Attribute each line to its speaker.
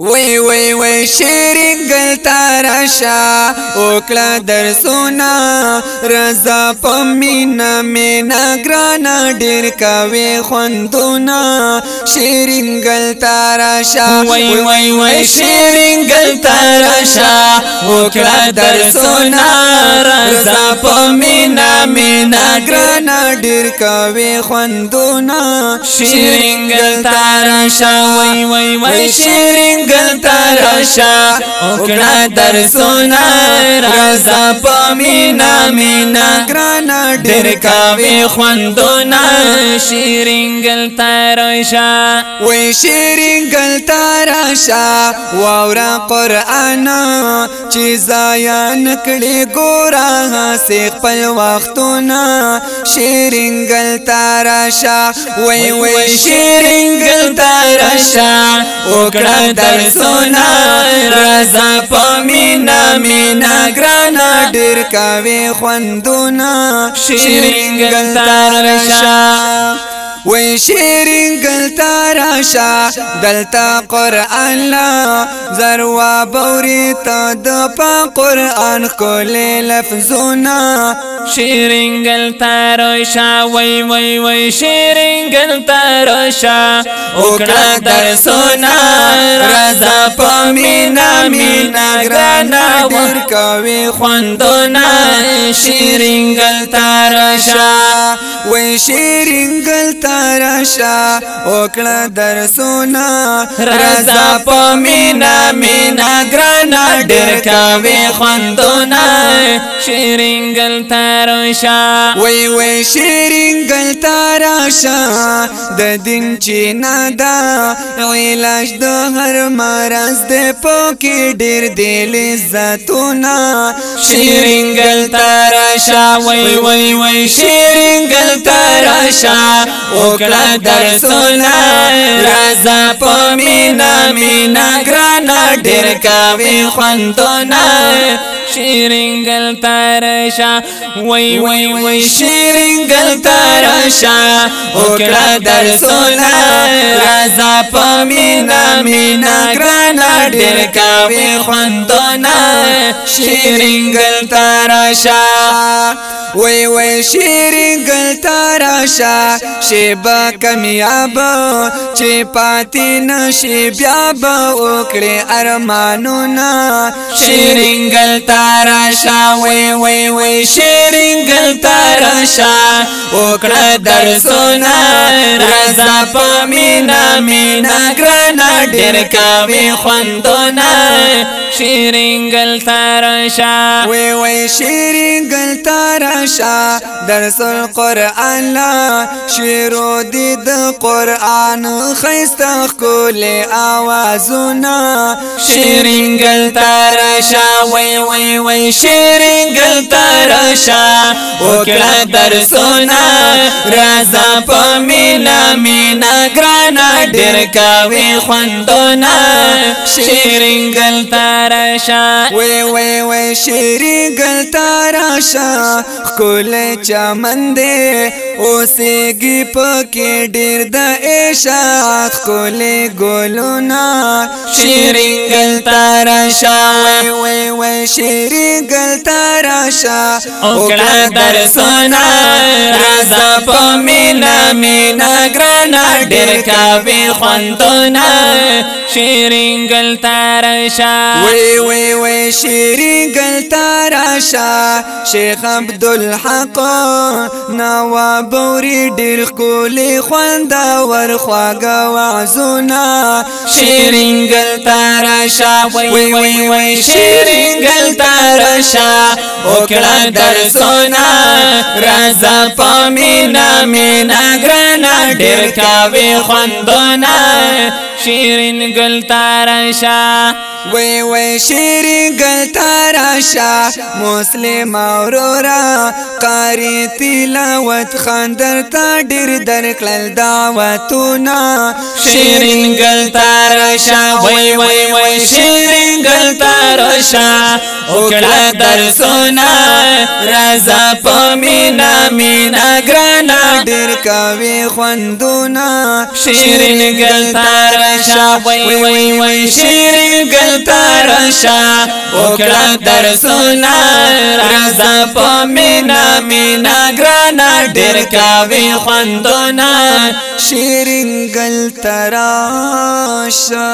Speaker 1: وی وی وی شیری گل تاراشا اوکلا در سونا رضا پا مینا گرانا دیر کاوی خوندونا شیری گل تاراشا
Speaker 2: وی وی وی شیری گل تاراشا اوکلا در سونا
Speaker 1: گرانا دیر کاوی خوندونا
Speaker 2: شیری گل تاراشا وی وی وی تارا گل تاراشا اوکڑا در سونا، رازا پا مینا مینا،
Speaker 1: گرانا
Speaker 2: در کاوی خوندونا، شیرنگل تاراشا
Speaker 1: وی شیرنگل تاراشا واورا قرآن چیزا یا نکڑی گورا سیخ پل وقتونا شیرنگل تاراشا وی وی
Speaker 2: شیرنگل تاراشا اوکڑا در سونا رازا پا مینا مینا گرانا
Speaker 1: ڈر کاوی خوندونا
Speaker 2: شیرنگل تاراشا
Speaker 1: وی شیرین گل تاراشا دلتا قرآن لا۔ زروا بوری تا دپا قرآن کولے لفظونا۔
Speaker 2: شیرنگل تاراشا وی وی وی شیرنگل تاراشا اکڑا در سونا رازا پا مینا مینا گرانا
Speaker 1: ڈر کاوی
Speaker 2: خوندونا۔ شیرنگل تاراشا
Speaker 1: وی شیرین گل تاراشا اوکڑا در سونا۔
Speaker 2: رضا پا مینا مینا گرانا، ڈر کاوی خوندونا۔ شیرنگل تاراشا
Speaker 1: وی وی شیرین گل تاراشا د دین چینا دا علاج د هر مرض د پوکی ډیر دل عزتونا۔
Speaker 2: شیرنگل تاراشا وی وی وی شیرنگل تاراشا اوکڑا در سونا رازا پا مینا مینا گرانا ڈر کاوی خوندونا شیرنگل تاراشا وی وی وی شیرنگل تاراشا اوکڑا در سونا رازا پا مینا مینا گرانا ڈر کاوی خوندونا، شیرنگل تاراشا
Speaker 1: وی وی شیرین گل تاراشا شیبا کمیاب چی پاتی نشی بیاب اکڑی ارمانونا،
Speaker 2: شیرنگل تاراشا وی وی وی شیرنگل تاراشا اکڑا در سونا رضا پا مینا مینا گرانا ڈر کاوی خوندونا. شیرنگل تاراشا
Speaker 1: وی وی شیرین گل تاراشا درس القرآن لا شیرو دید قرآن خیستخ کول آوازونا.
Speaker 2: شیرنگل تاراشا وی وی وی شیرنگل تاراشا اکڑا در سونا، رازا پا مینا مینا گرانا، ڈر کاوی خوندونا شیرنگل تاراشا
Speaker 1: وی وی وی شیری گل تارا شا کول چمن دے اوسے گی پکی ڈیر دا ایشا کول گولونا شیری
Speaker 2: شیرنگل تاراشا
Speaker 1: وی وی وی شیری گل تارا شا
Speaker 2: اوکڑا در سونا، راز مینا گرانا ڈر کاوی خوندونا شیرنگل تاراشا
Speaker 1: وی وی وی شیرین گل تاراشا شیخ عبدالحق نوا بوری ډیر کولی خواندا ور خواگا وعزونا
Speaker 2: شیرنگل تاراشا وی وی وی شیرنگل تاراشا اوکڑا در سونا، رازا پا مینا مینا گرانا، ڈیر کاوی خوندونا۔ شیرنگل تاراشا
Speaker 1: وی وی شیرین گل تاراشا مسلم اورورا قاری تلاوت خاندر تا ډیر درکل دعوتونا۔
Speaker 2: شیرنگل تاراشا وی وی وی شیرنگل تاراشا اوکڑا در سونا رازا پا مینا مینا گرانا.
Speaker 1: ډیر کاوی خوندونا
Speaker 2: شیرنگل تاراشا وی وی وی شیر راشا اکڑا در سونا رضا پا مینا مینا گرانا. ڈر کاوی خوندونا
Speaker 1: شیرنگل تراشا